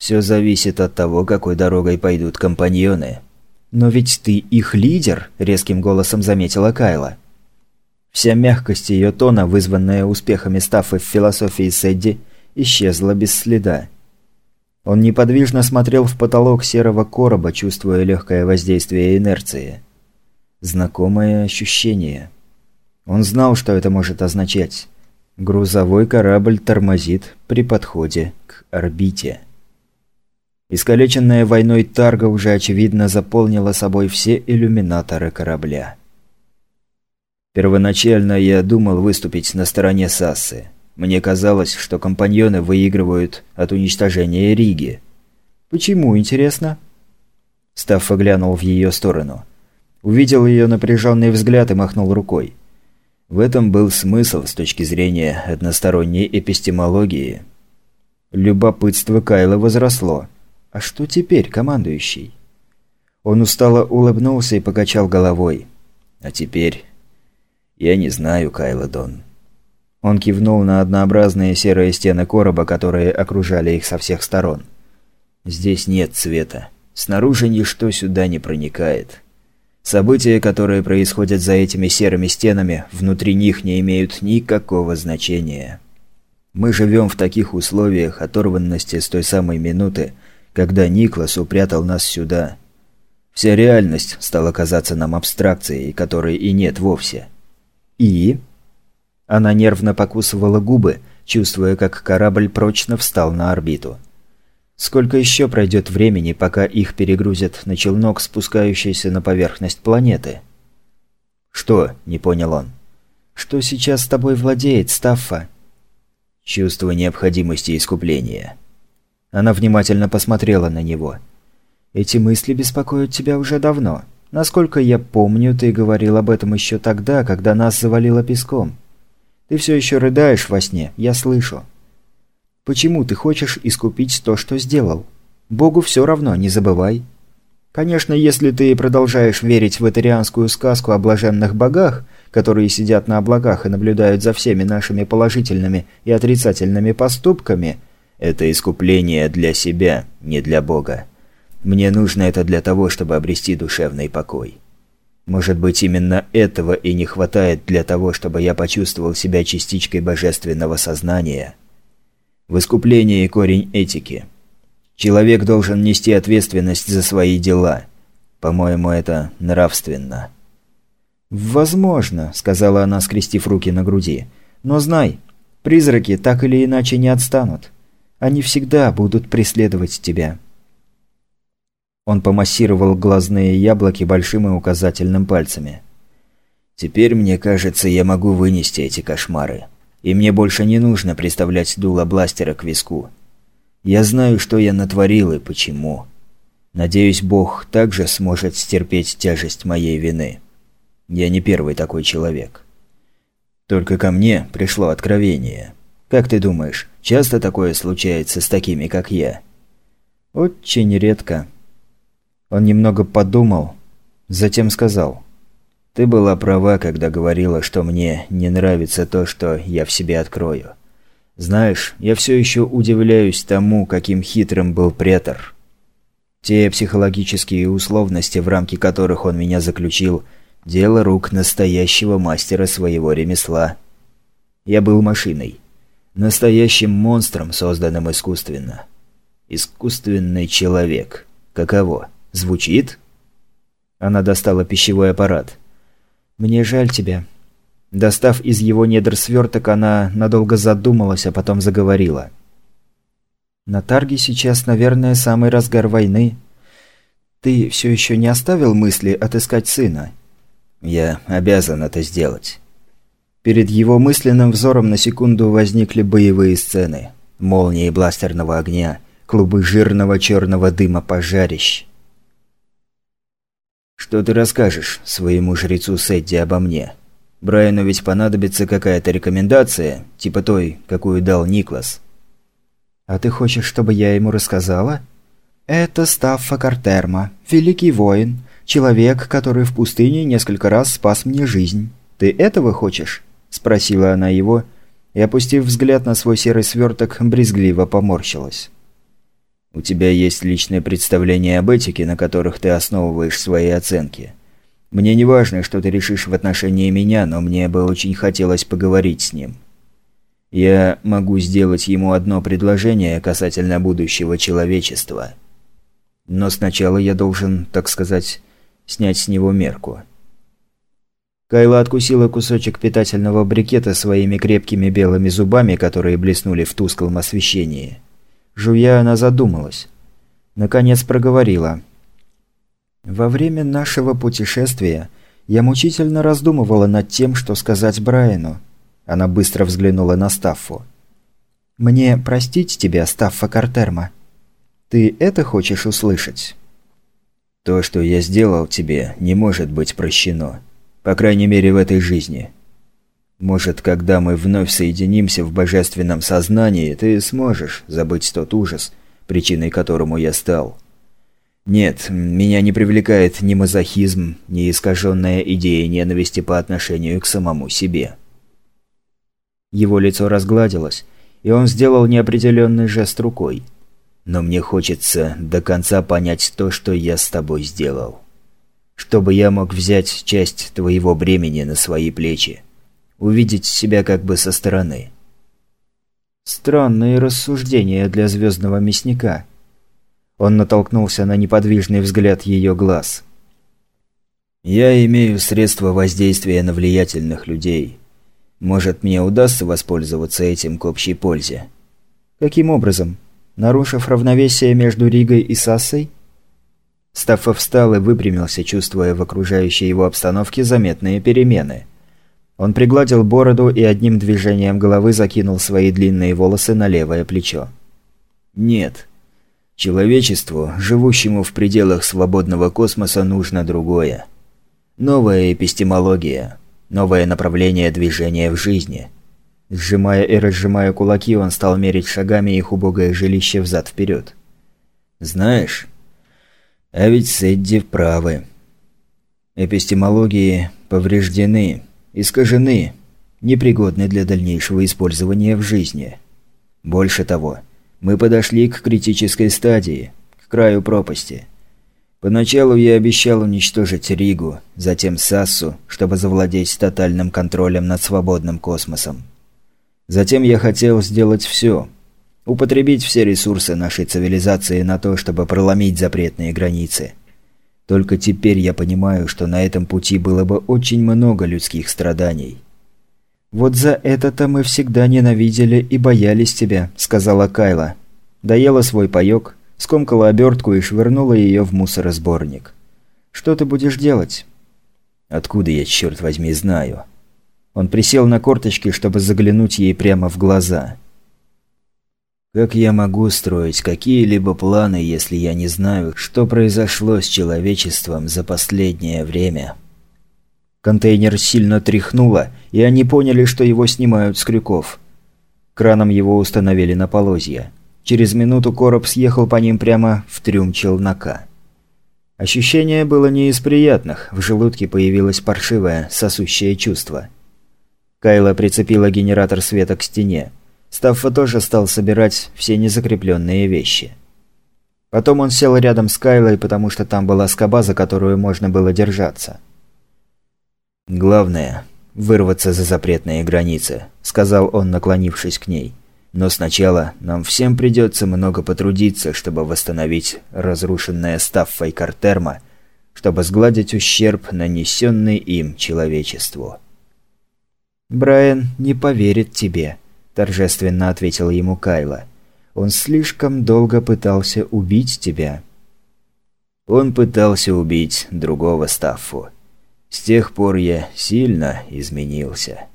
Все зависит от того, какой дорогой пойдут компаньоны. Но ведь ты их лидер, резким голосом заметила Кайла. Вся мягкость ее тона, вызванная успехами Стаффы в философии Сэдди, исчезла без следа. Он неподвижно смотрел в потолок серого короба, чувствуя легкое воздействие инерции. Знакомое ощущение. Он знал, что это может означать. Грузовой корабль тормозит при подходе к орбите. Искалеченная войной Тарга уже очевидно заполнила собой все иллюминаторы корабля. Первоначально я думал выступить на стороне Сассы. Мне казалось, что компаньоны выигрывают от уничтожения Риги. «Почему, интересно?» Стаффа глянул в ее сторону. Увидел ее напряженный взгляд и махнул рукой. В этом был смысл с точки зрения односторонней эпистемологии. Любопытство Кайла возросло. «А что теперь, командующий?» Он устало улыбнулся и покачал головой. «А теперь «Я не знаю, Кайла Дон». Он кивнул на однообразные серые стены короба, которые окружали их со всех сторон. «Здесь нет цвета. Снаружи ничто сюда не проникает. События, которые происходят за этими серыми стенами, внутри них не имеют никакого значения. Мы живем в таких условиях оторванности с той самой минуты, когда Никлас упрятал нас сюда. Вся реальность стала казаться нам абстракцией, которой и нет вовсе». «И?» Она нервно покусывала губы, чувствуя, как корабль прочно встал на орбиту. Сколько еще пройдет времени, пока их перегрузят на челнок, спускающийся на поверхность планеты? «Что?» – не понял он. «Что сейчас с тобой владеет, Стаффа?» «Чувство необходимости искупления». Она внимательно посмотрела на него. «Эти мысли беспокоят тебя уже давно». Насколько я помню, ты говорил об этом еще тогда, когда нас завалило песком. Ты все еще рыдаешь во сне, я слышу. Почему ты хочешь искупить то, что сделал? Богу все равно, не забывай. Конечно, если ты продолжаешь верить в этарианскую сказку о блаженных богах, которые сидят на облаках и наблюдают за всеми нашими положительными и отрицательными поступками, это искупление для себя, не для Бога. Мне нужно это для того, чтобы обрести душевный покой. Может быть, именно этого и не хватает для того, чтобы я почувствовал себя частичкой божественного сознания. В искуплении корень этики. Человек должен нести ответственность за свои дела. По-моему, это нравственно. «Возможно», — сказала она, скрестив руки на груди. «Но знай, призраки так или иначе не отстанут. Они всегда будут преследовать тебя». Он помассировал глазные яблоки большим и указательным пальцами. «Теперь, мне кажется, я могу вынести эти кошмары. И мне больше не нужно представлять дуло бластера к виску. Я знаю, что я натворил и почему. Надеюсь, Бог также сможет стерпеть тяжесть моей вины. Я не первый такой человек. Только ко мне пришло откровение. Как ты думаешь, часто такое случается с такими, как я?» «Очень редко», он немного подумал, затем сказал. «Ты была права, когда говорила, что мне не нравится то, что я в себе открою. Знаешь, я все еще удивляюсь тому, каким хитрым был претор. Те психологические условности, в рамки которых он меня заключил, дело рук настоящего мастера своего ремесла. Я был машиной. Настоящим монстром, созданным искусственно. Искусственный человек. Каково?» Звучит?» Она достала пищевой аппарат. «Мне жаль тебя». Достав из его недр сверток, она надолго задумалась, а потом заговорила. «На Тарге сейчас, наверное, самый разгар войны. Ты все еще не оставил мысли отыскать сына?» «Я обязан это сделать». Перед его мысленным взором на секунду возникли боевые сцены. Молнии бластерного огня, клубы жирного черного дыма пожарищ. «Что ты расскажешь своему жрецу Сэдди обо мне? Брайану ведь понадобится какая-то рекомендация, типа той, какую дал Никлас». «А ты хочешь, чтобы я ему рассказала?» «Это Стаффа Картерма, великий воин, человек, который в пустыне несколько раз спас мне жизнь. Ты этого хочешь?» – спросила она его, и, опустив взгляд на свой серый сверток, брезгливо поморщилась. У тебя есть личное представление об этике, на которых ты основываешь свои оценки. Мне не важно, что ты решишь в отношении меня, но мне бы очень хотелось поговорить с ним. Я могу сделать ему одно предложение касательно будущего человечества. Но сначала я должен, так сказать, снять с него мерку. Кайла откусила кусочек питательного брикета своими крепкими белыми зубами, которые блеснули в тусклом освещении. Жуя, она задумалась. Наконец проговорила. «Во время нашего путешествия я мучительно раздумывала над тем, что сказать Брайану. Она быстро взглянула на Стаффу. «Мне простить тебя, Стаффа Картерма? Ты это хочешь услышать?» «То, что я сделал тебе, не может быть прощено. По крайней мере, в этой жизни. Может, когда мы вновь соединимся в божественном сознании, ты сможешь забыть тот ужас, причиной которому я стал. Нет, меня не привлекает ни мазохизм, ни искаженная идея ненависти по отношению к самому себе. Его лицо разгладилось, и он сделал неопределенный жест рукой. Но мне хочется до конца понять то, что я с тобой сделал. Чтобы я мог взять часть твоего бремени на свои плечи увидеть себя как бы со стороны. Странные рассуждения для звездного мясника. Он натолкнулся на неподвижный взгляд ее глаз. «Я имею средства воздействия на влиятельных людей. Может, мне удастся воспользоваться этим к общей пользе?» «Каким образом? Нарушив равновесие между Ригой и Сассой?» Стаффа встал и выпрямился, чувствуя в окружающей его обстановке заметные перемены. Он пригладил бороду и одним движением головы закинул свои длинные волосы на левое плечо. «Нет. Человечеству, живущему в пределах свободного космоса, нужно другое. Новая эпистемология, новое направление движения в жизни». Сжимая и разжимая кулаки, он стал мерить шагами их убогое жилище взад-вперед. «Знаешь, а ведь Сэдди правы. Эпистемологии повреждены» искажены, непригодны для дальнейшего использования в жизни. Больше того, мы подошли к критической стадии, к краю пропасти. Поначалу я обещал уничтожить Ригу, затем Сассу, чтобы завладеть тотальным контролем над свободным космосом. Затем я хотел сделать все. Употребить все ресурсы нашей цивилизации на то, чтобы проломить запретные границы – только теперь я понимаю, что на этом пути было бы очень много людских страданий. «Вот за это-то мы всегда ненавидели и боялись тебя», – сказала Кайла. Доела свой паёк, скомкала обертку и швырнула ее в мусоросборник. «Что ты будешь делать?» «Откуда я, черт возьми, знаю?» Он присел на корточки, чтобы заглянуть ей прямо в глаза. Как я могу строить какие-либо планы, если я не знаю, что произошло с человечеством за последнее время? Контейнер сильно тряхнуло, и они поняли, что его снимают с крюков. Краном его установили на полозья. Через минуту короб съехал по ним прямо в трюм челнока. Ощущение было не из приятных, в желудке появилось паршивое, сосущее чувство. Кайла прицепила генератор света к стене. Стаффа тоже стал собирать все незакрепленные вещи. Потом он сел рядом с Кайлой, потому что там была скоба, за которую можно было держаться. «Главное – вырваться за запретные границы», – сказал он, наклонившись к ней. «Но сначала нам всем придется много потрудиться, чтобы восстановить разрушенное Стаффой Картерма, чтобы сгладить ущерб, нанесенный им человечеству». «Брайан не поверит тебе», – торжественно ответила ему Кайла. «Он слишком долго пытался убить тебя». Он пытался убить другого Стаффу. С тех пор я сильно изменился.